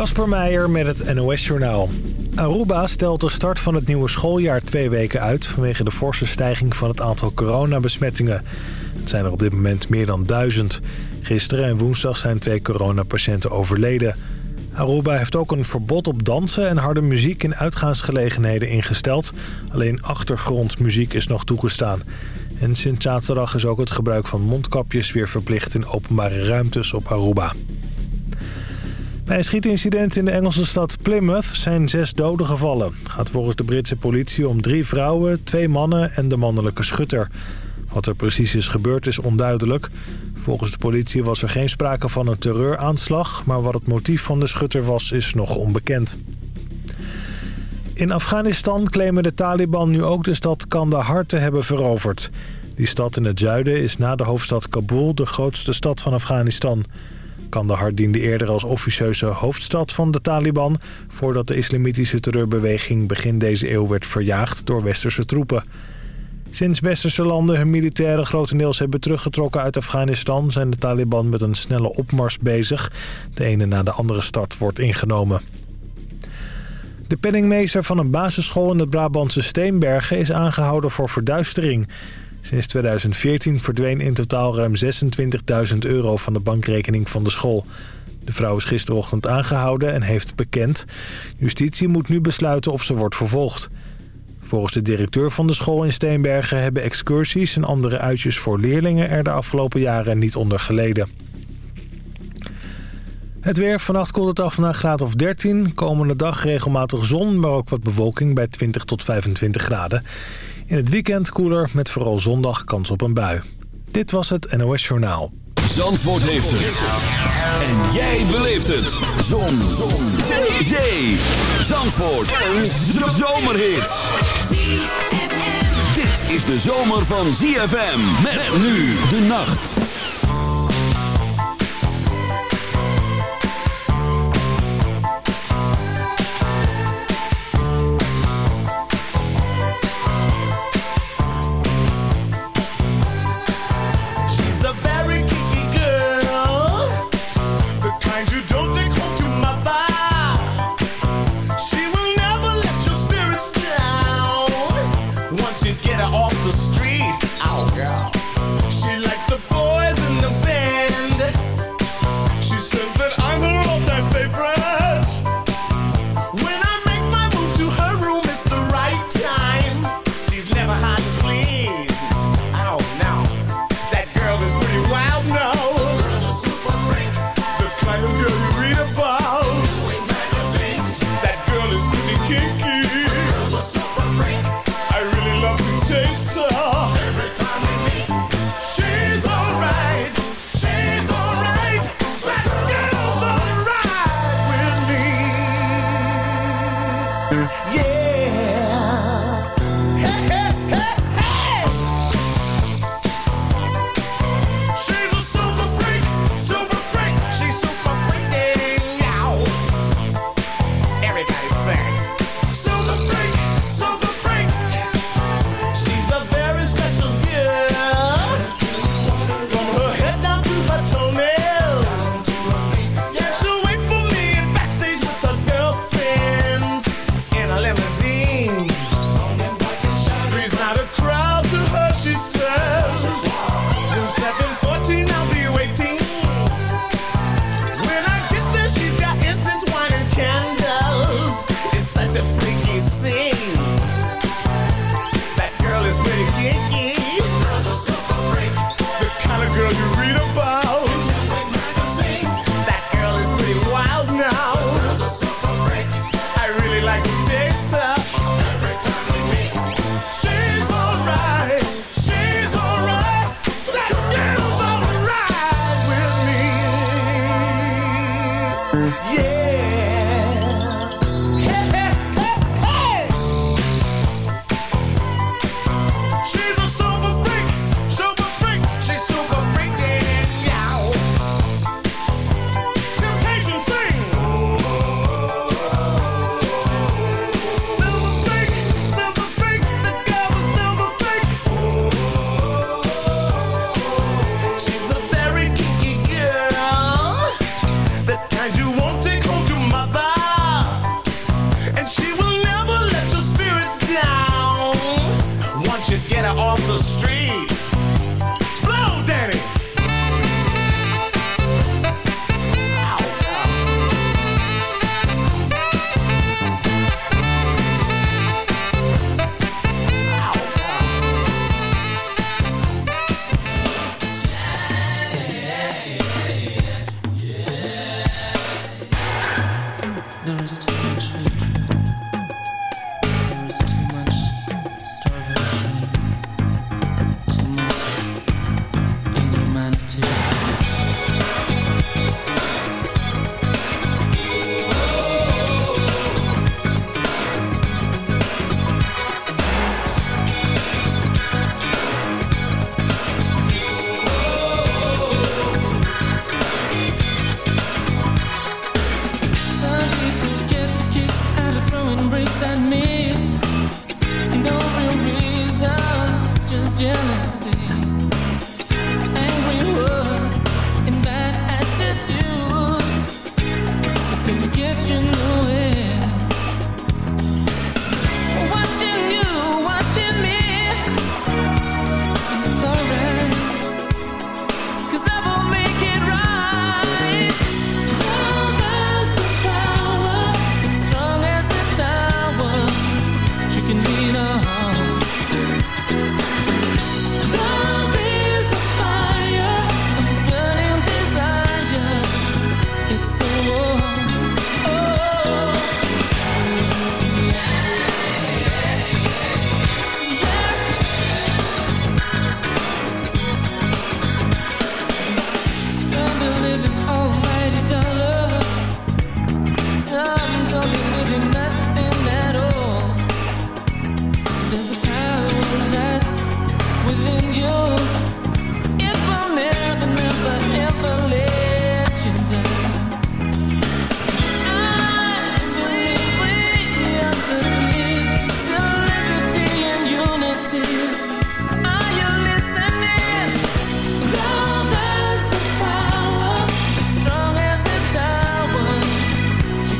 Kasper Meijer met het NOS-journaal. Aruba stelt de start van het nieuwe schooljaar twee weken uit... vanwege de forse stijging van het aantal coronabesmettingen. Het zijn er op dit moment meer dan duizend. Gisteren en woensdag zijn twee coronapatiënten overleden. Aruba heeft ook een verbod op dansen en harde muziek in uitgaansgelegenheden ingesteld. Alleen achtergrondmuziek is nog toegestaan. En sinds zaterdag is ook het gebruik van mondkapjes weer verplicht in openbare ruimtes op Aruba. Bij een schietincident in de Engelse stad Plymouth zijn zes doden gevallen. Het gaat volgens de Britse politie om drie vrouwen, twee mannen en de mannelijke schutter. Wat er precies is gebeurd is onduidelijk. Volgens de politie was er geen sprake van een terreuraanslag... maar wat het motief van de schutter was, is nog onbekend. In Afghanistan claimen de Taliban nu ook de stad Kandahar te hebben veroverd. Die stad in het zuiden is na de hoofdstad Kabul de grootste stad van Afghanistan. Kandahar diende eerder als officieuze hoofdstad van de Taliban... voordat de islamitische terreurbeweging begin deze eeuw werd verjaagd door westerse troepen. Sinds westerse landen hun militairen grotendeels hebben teruggetrokken uit Afghanistan... zijn de Taliban met een snelle opmars bezig. De ene na de andere stad wordt ingenomen. De penningmeester van een basisschool in het Brabantse Steenbergen is aangehouden voor verduistering. Sinds 2014 verdween in totaal ruim 26.000 euro van de bankrekening van de school. De vrouw is gisterochtend aangehouden en heeft bekend. Justitie moet nu besluiten of ze wordt vervolgd. Volgens de directeur van de school in Steenbergen hebben excursies en andere uitjes voor leerlingen er de afgelopen jaren niet onder geleden. Het weer. Vannacht koelt het af naar graad of 13. Komende dag regelmatig zon, maar ook wat bewolking bij 20 tot 25 graden. In het weekend koeler met vooral zondag kans op een bui. Dit was het NOS Journaal. Zandvoort heeft het. En jij beleeft het. Zon. zon. Zee. Zee. Zandvoort. Een zomerhit. Dit is de zomer van ZFM. Met nu de nacht.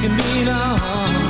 can be now.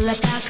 all go.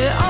to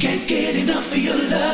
Can't get enough of your love.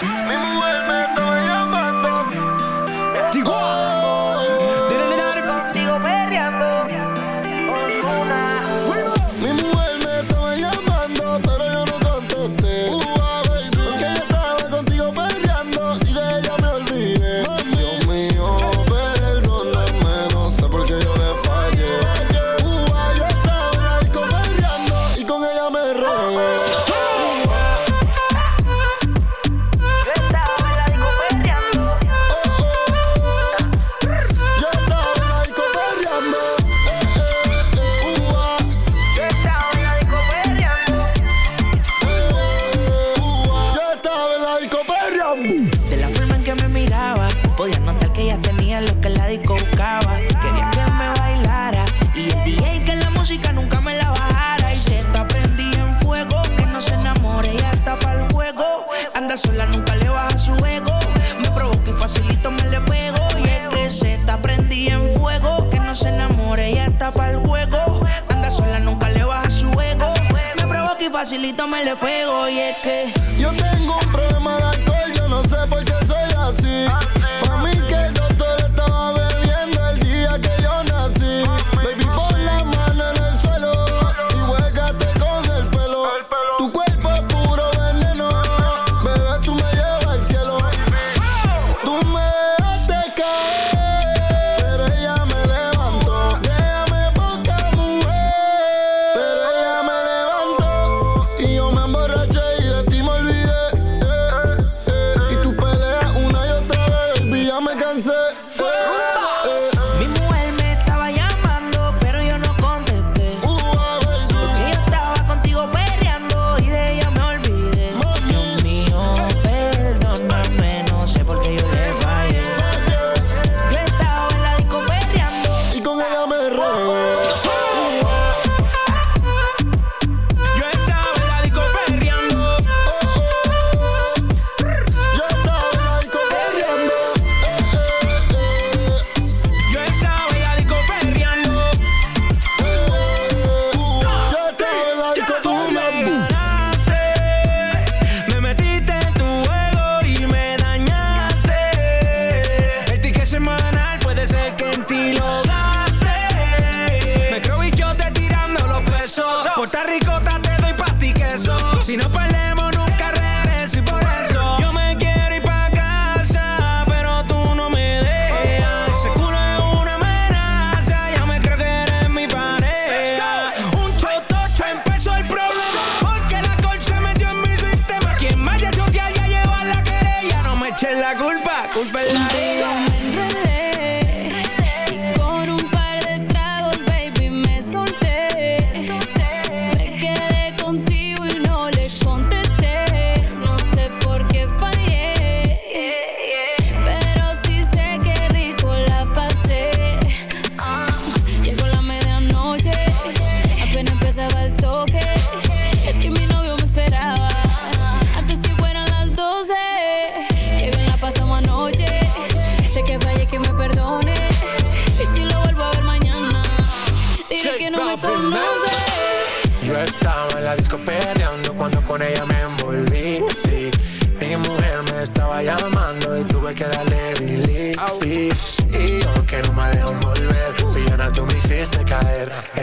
Mi mujer me solito me le pego y es que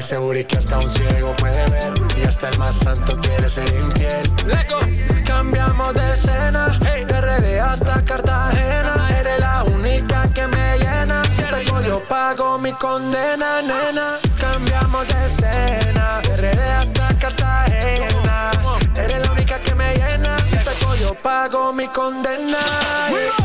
seguro y que hasta un ciego puede ver. Y hasta el más santo quiere ser infiel. Lego. Cambiamos de escena. Hey. De RD hasta Cartagena. Eres la única que me llena. Si te yo pago mi condena, nena. Cambiamos de escena. De RD hasta Cartagena pago mi condena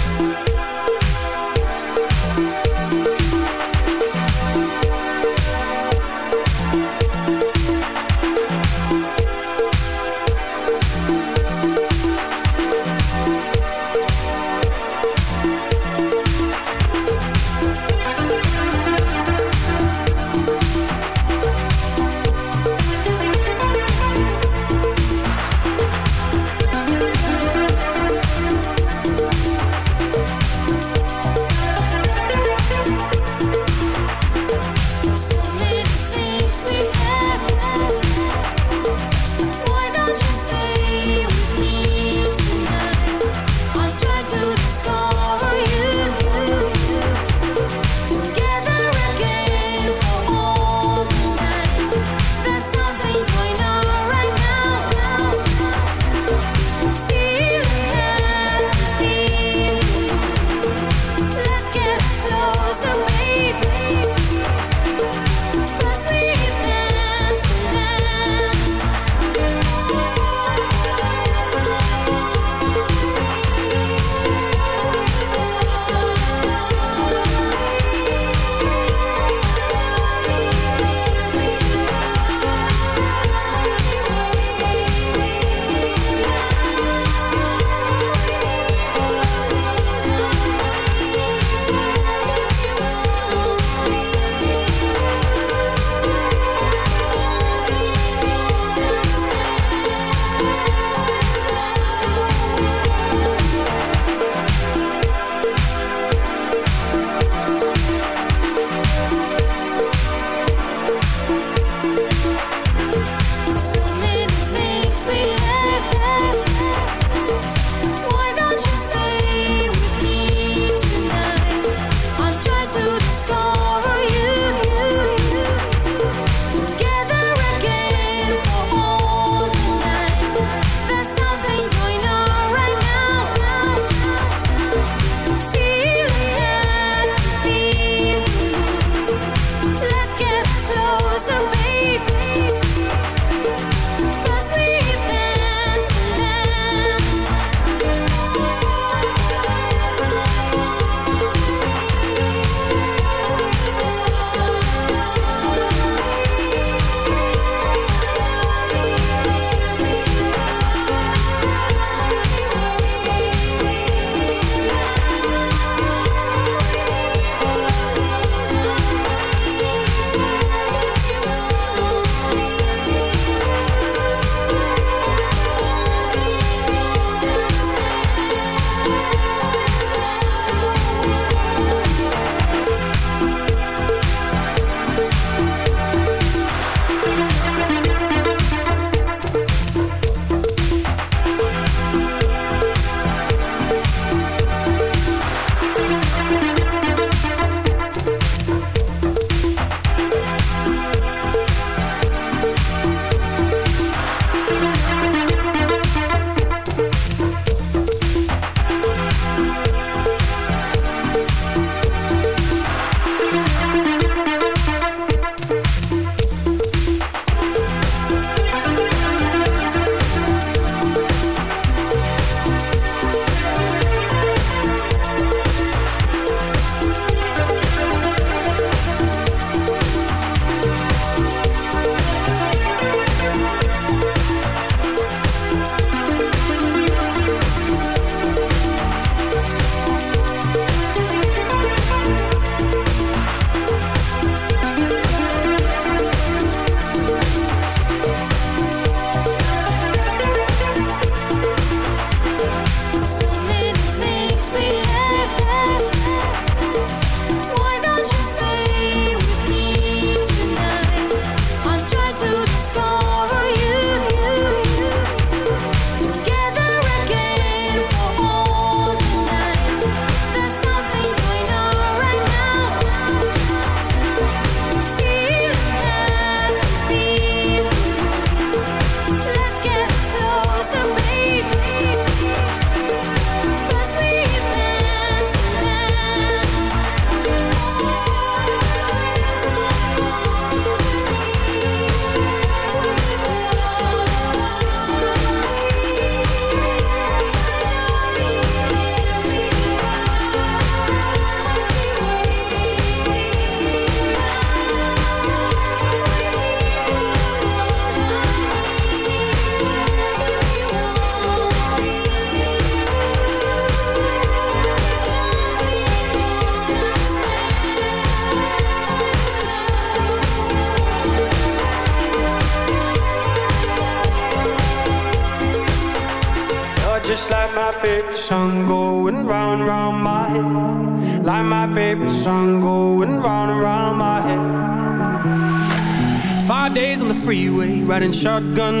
Shotgun